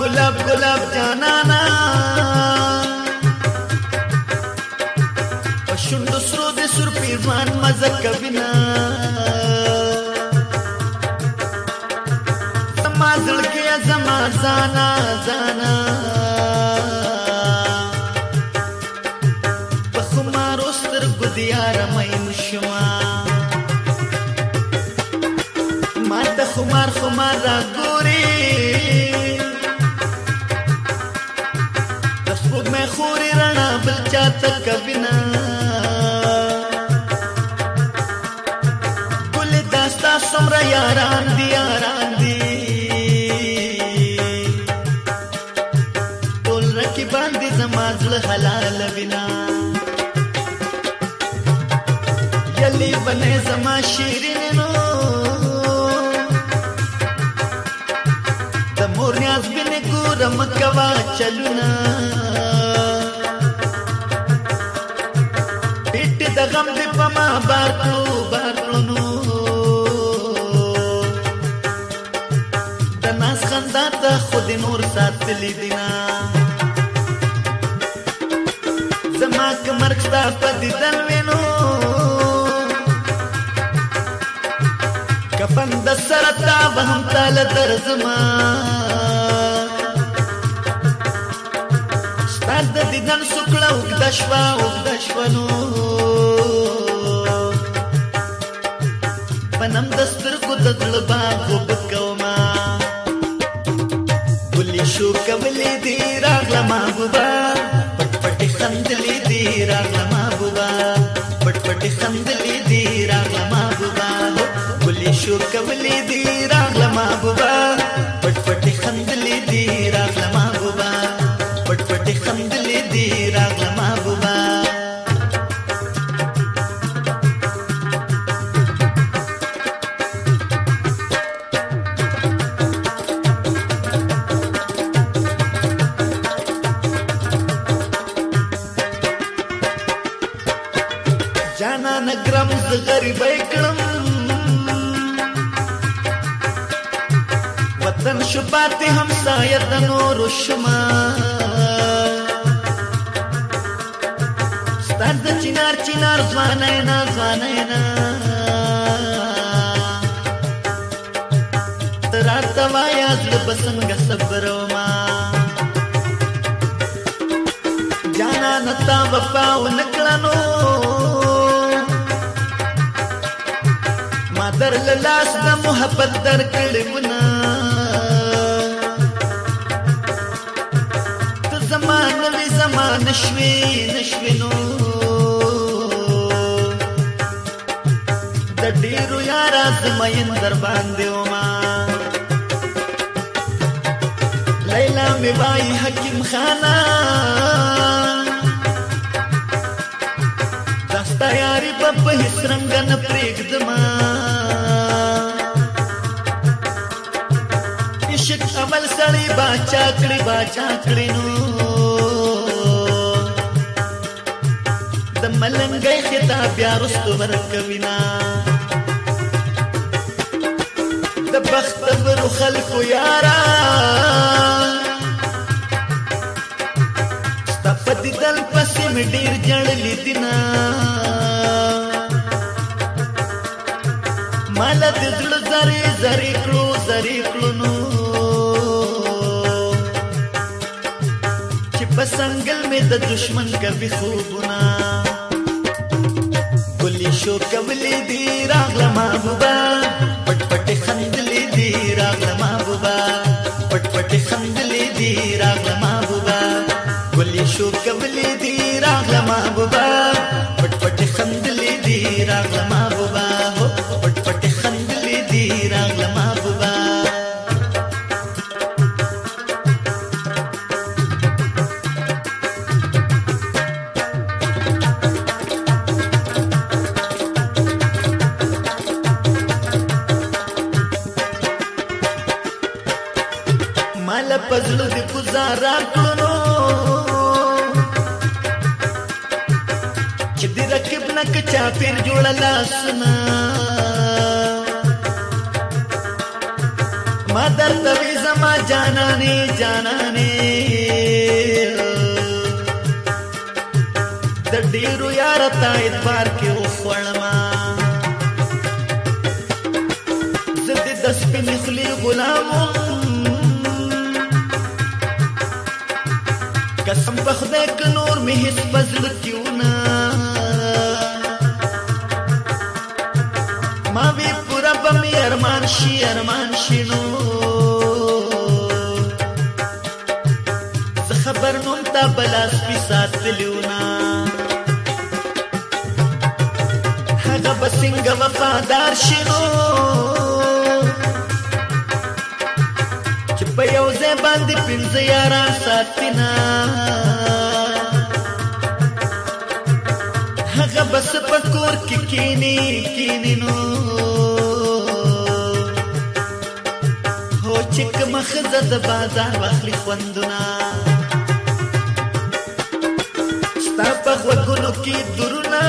गुलाब गुलाब जाना शुंड सुरो दे सुर पिरवान मजा कविना زانا زانا پخما روستر ګدیار مېم شوا ماته خمار خمار را ګوري د سپوږمۍ خوري رڼا بل چاته کوینه سمرا یاران دی یاران خپل حلال وینا یلی بنه زما شیرین نو د مور نیاز بن ګورم کوا چلونا پیټ د غم دې پما بار کو بار کړنو د ناس خندا ته خود نور ساتلی دی بند سره تا به هم تل درځما ستاد دیدن سکړه وګد شوا وګد شونو پنم دستر کو د دل باغ وبکوما ګلی شو کملې دی راغلا محبوبا پټ پټ خندلې دی راغلا محبوبا پټ پټ خندلې اچولې دی راغله محبوبا پټ پټ خندلې دی راغله محبوبا پټ پټ خندلې دی راغله محبوبا جانا نګرم غریبې کړم دن شو پاتې همسایه د نورو شما ستر د چینار چینار ځوانه نه ځوانه نه تر اته وایا زړه بسنګ صبر ما جانا نتا وفا و نکړنو ما در لاس د محبت در کړې منا زمان نشوي نشوي نو د ډیرو یارا زمین در باندې او ما لیلا می وای حکیم خانا دستا یاری په هیڅ رنگ نه پرېږدم عمل سړی باچا کړی باچا کړی نو ملنګي خطاب بیا رستو ورکوینا د بخت برو خلکو یارا ستپد دل پسې مې ډیر جړلې دینا مال د زړه زری زری کړو زری کړو نو چې پسنګل مې د دشمن کوي خوبونه سو کولې دی راغله محبوبا پټ پټ خندلې دی راغله محبوبا پټ پټ خندلې دی راغله محبوبا ګلې شو کولې دی راغله محبوبا پزړه دې گزارا کړو چې دې رکب نک چا پیر جوړلا سنا مدد دوی زما جانانه جانانه د ډیرو یار تا اتبار کې وخړما زه دې د سپین خلی غلامو قسم په خدای ک نور مې هیڅ پزړ کیونه ما وی پورا په مې ارمان شي ارمان شي نو خبر نوم تا بلاس پی ساتلیونا هغه بسنګ وفادار شنو باندې پنځه یاران ساتینا هغه بس پکور کې کی کینی کینی نو هو چې مخزه د بازار واخلي خوندونه ستا په وګونو کې درونه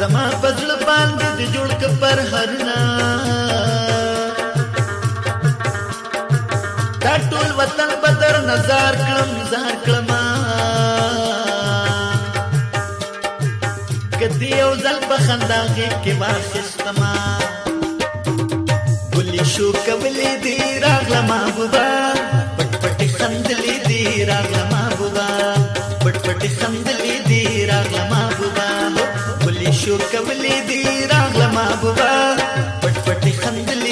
زما پزړ باندې د جوړ ک پر هرنا وطن بدر نزار کلم زار کلم کدی او زل په خنداغه کې واخستما ګلی شو کولې دی راغلم بوبا پټ پټ خندلې دی راغلم بوبا پټ پټ خندلې دی راغلم بوبا ګلی شو کولې دی راغلم بوبا پټ پټ خندلې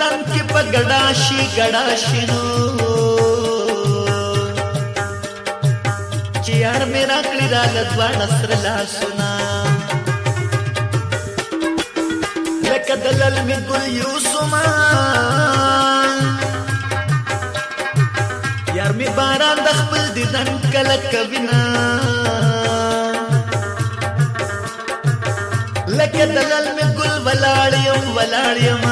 وطن کې په ګډا شي ګډا شنو چې یار میرا کړی را لدوا نصر لا سنا لکه دلل می ګل یوسما یار می باران د خپل دیدن کله کوینا لکه دلل می ګل ولاړ یم ولاړ یم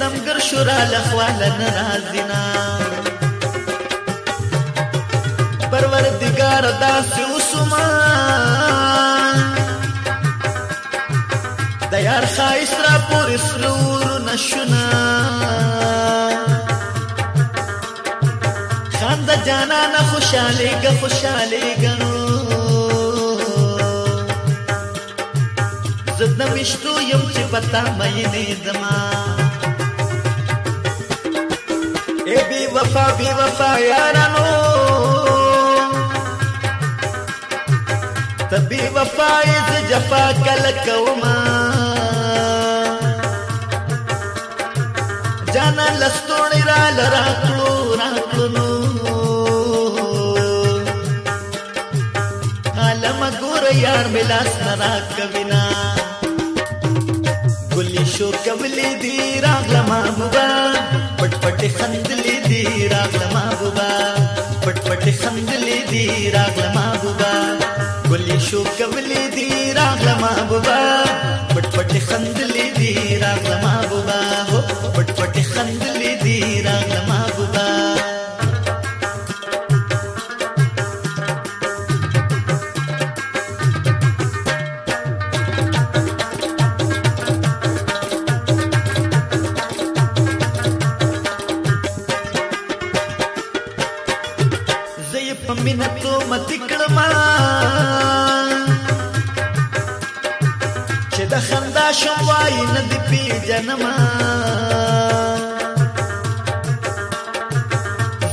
قدم ګر شورا لخواله ناراضینا پروردگار داس اوسما د یار خایس را پور سرور نشنا خند جانا نه خوشاله ګ خوشاله ګنو زدم شتو يم چې پتا مې نه دما وفا بی وفا یارانو تبي وفا از جفا کل کوما جانا لستونی را لراکلو راکلو عالم ګور یار ملاس نرا کوینا ګلی شو کملی دی راغلا ما بوبا پټ خندلې دی راغله محبوبا پټ پټ خندلې دی راغله محبوبا ګلې شو کولې دی راغله محبوبا پټ پټ خندلې دی راغله محبوبا پټ پټ خندلې دی راغله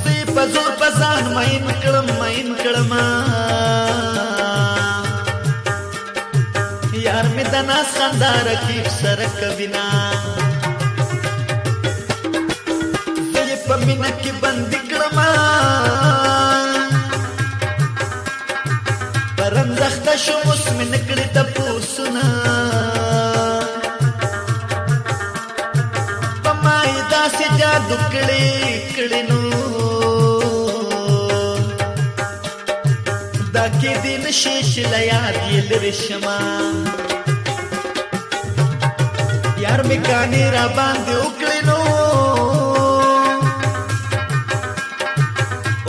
زی په زور په ځان مېن کړم مېن کړم یار مې د ناس خندار کی سر کبینا زی په مینا کې بند کړم پرم زخت شو اوس مې نکړې دکړې کړنو دا کې دین شیش لیا دی لرشما یار می کانی را باندې وکړنو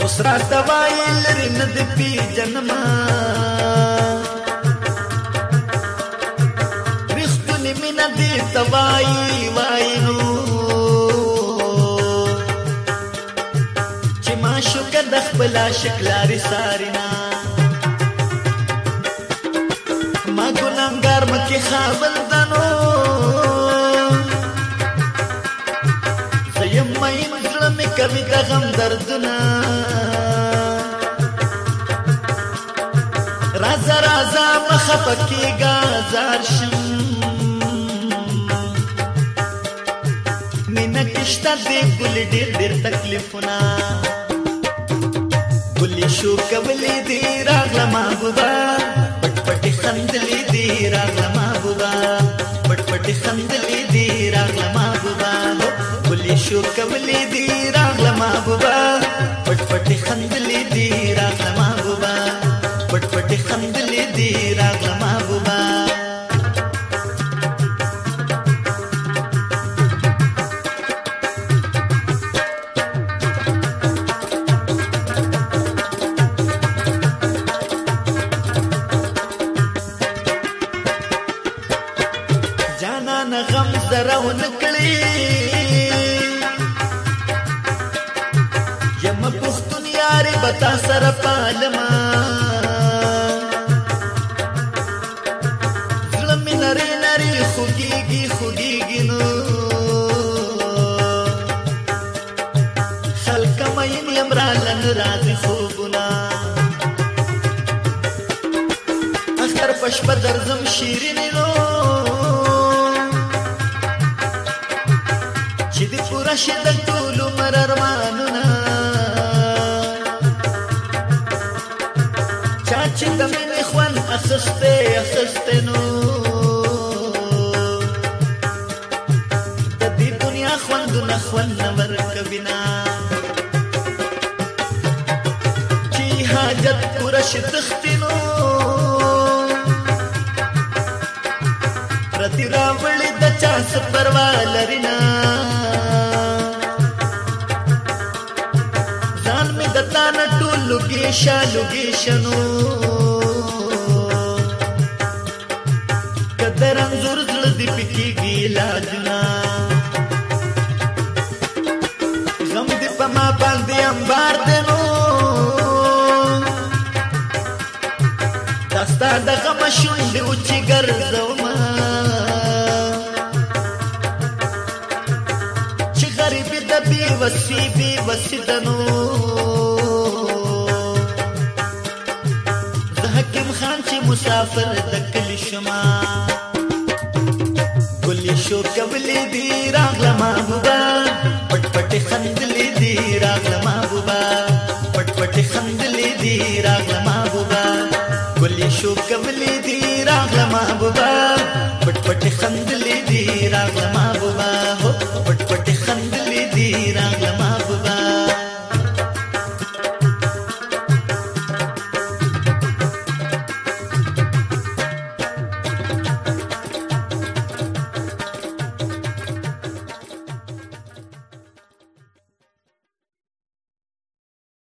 اوس را توایل رند پی جنما تبائی aşıkları sarina Ma gunam garm ki khabildan o Zayım mayın zlami kavi da gam darduna Raza raza ma khafaki gazar shim Minakishta de gul dir dir taklifuna ولي شو کولې دې راغله محبوبا پټ پټ خندلې دې راغله محبوبا پټ پټ خندلې دې راغله محبوبا ولي شو کولې دې راغله محبوبا پټ پټ خندلې دې راغله پیارې بتا سره پالما ظلم نری نری خوږیږي خوږیږي نو خلک مې یم را لن راځي خوبنا اختر پښپ درزم شیرین نو چې دې پورا شې د ټول مررمان شي تختینو پرتی راوړې د چا څه پروا لري نه ځان مې د تا نه ټول لګې شالو کې شنو کدرنګ زور زړه دی پکې ګیلا دی شونډې و چې ګرځم چې غریب د بي وسي بي وسدنو د حکیم خان چې مسافر د کلی شما ګلې شو کولې دی راغله محبوبا پټ پټ خندلې دی راغله محبوبا پټ پټ خندلې دی راغله محبوبا ګلې شو کولې